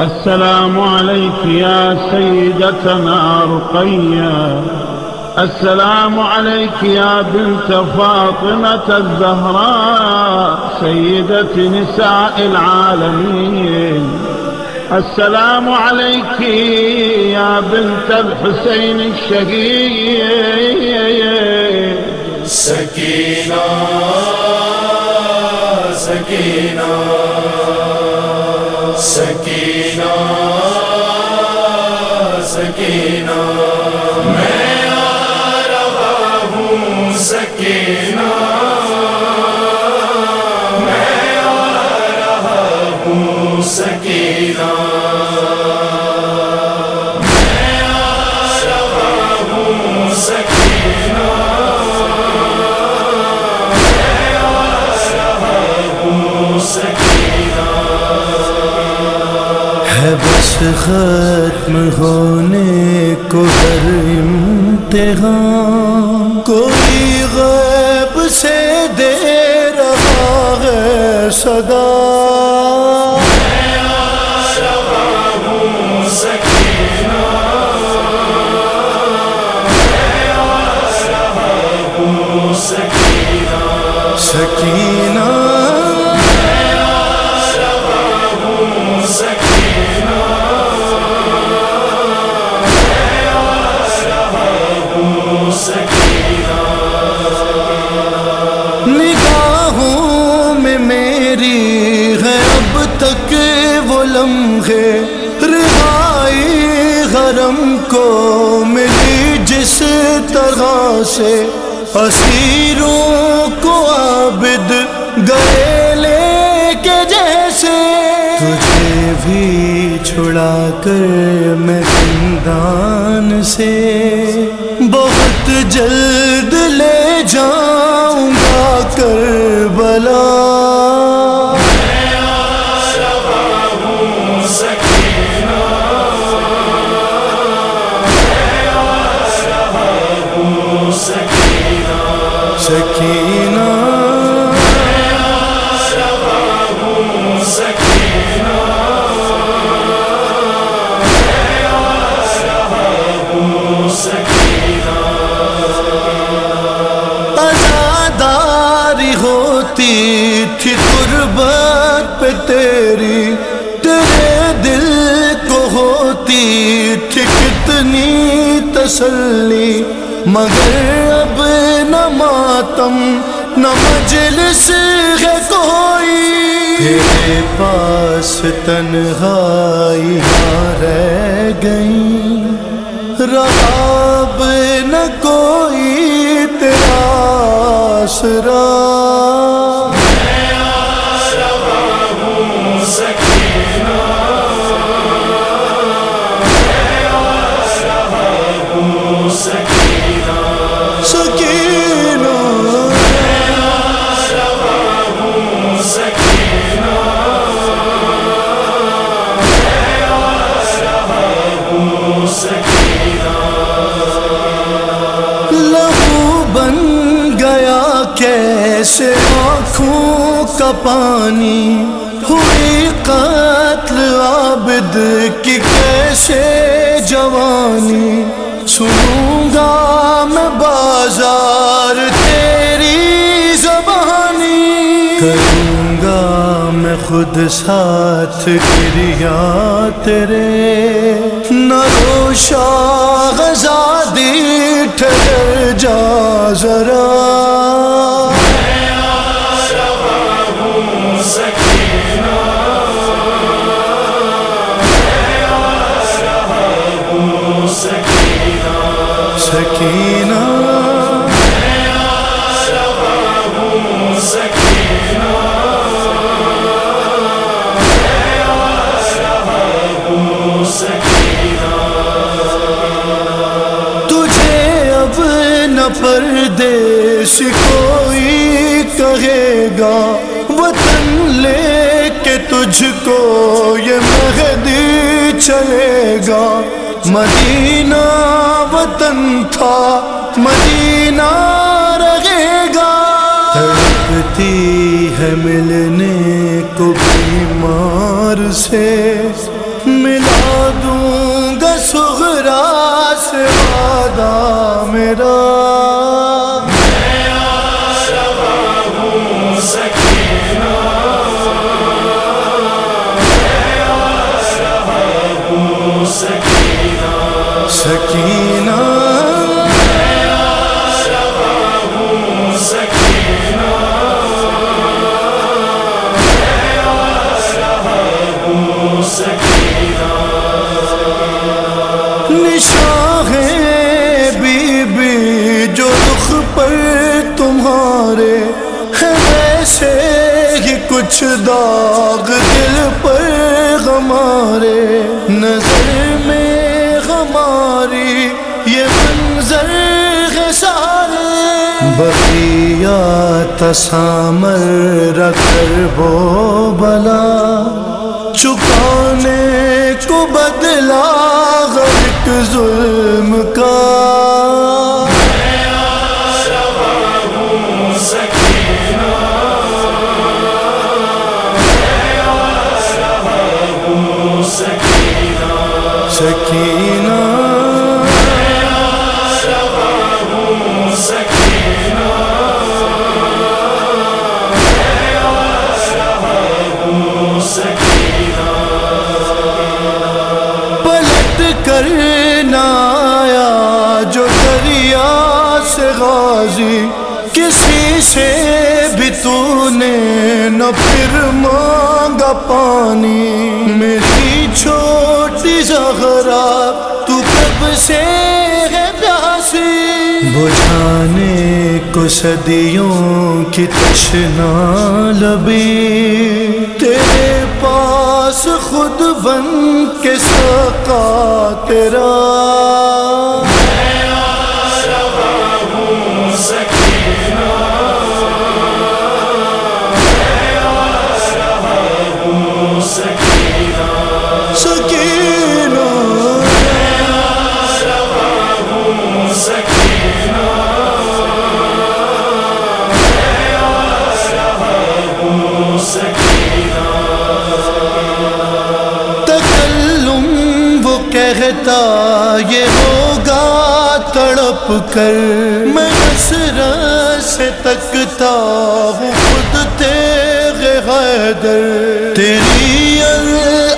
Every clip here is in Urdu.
السلام عليك يا سيدتنا رقية. السلام عليك يا بنت فاطمة الزهراء سيدة نساء العالمين. السلام عليك يا بنت الحسين الشهيد. سكينة سكينة سکینہ سکینہ۔ میں آ رہا ہوں سکینہ۔ ہے بس ختم ہونے کو ہر امتحان۔ کوئی غیب سے دے رہا ہے صدا۔ سکینہ۔ لمحے رہائی غرم کو ملی جس طرح سے اسیروں کو عابد گئے لے کے جیسے تجھے بھی چھڑا کر میں زندان سے بہت جلد لے جاؤں گا کربلا۔ ازاداری ہوتی تھی قربت پہ تیری، تیرے دل کو ہوتی تھی کتنی تسلی۔ مگر اب نہ ماتم، نہ مجلس ہے کوئی۔ تیرے پاس تنہائی رہ گئی۔ رہا نہ کوئی تیرا آسرا کا پانی، ہوئی قتل عابد کی کیسے جوانی؟ سنوں گا میں بازار تیری زبانی۔ کروں گا میں خود ساتھ گریا تیرے۔ نہ روشا غزادی ٹھہر جا ذرا۔ سکینہ۔ تجھے اب نہ پردیس کوئی کہے گا، وطن لے کے تجھ کو یہ مہدی چلے گا۔ مدینہ وطن تھا مدینہ رہے گا۔ تڑپتی ہے ملنے کو بیمار سے۔ ویسے ہی کچھ داغ دل پر ہمارے نظر میں ہماری یہ منظر ہے سارے۔ بقیہ تسامر رکھ کر وہ بلا۔ چکانے کو بدلا غرق ظلم کا۔ سکینہ۔ پلٹ کر نہ آیا جو دریا سے غازی، کسی سے بھی تو نے نہ پھر مانگا پانی۔ میری چھوٹی زہرا تو کب سے ہے پیاسی بجھانے کو صدیوں کی تشنا لبی۔ تیرے پاس خود بن کے سکا تیرا۔ کہتا یہ ہوگا تڑپ کر میں حسرت سے تکتا ہوں خود تیغ حیدر۔ تیری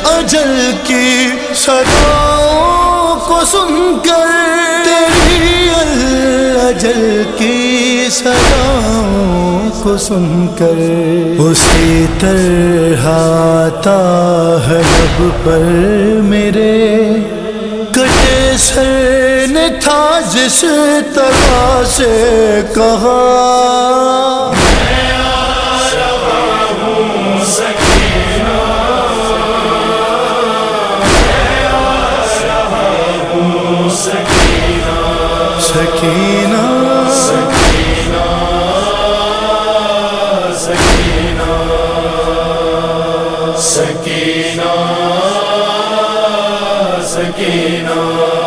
اجل کی صداؤں کو سن کر۔ تیری اجل کی صداؤں کو سن کر۔ اسی طرح آتا ہے لب پر میرے کٹے سر نے تھا جس طرح سے کہا۔ سکینہ سکینہ سکینہ۔ سکینہ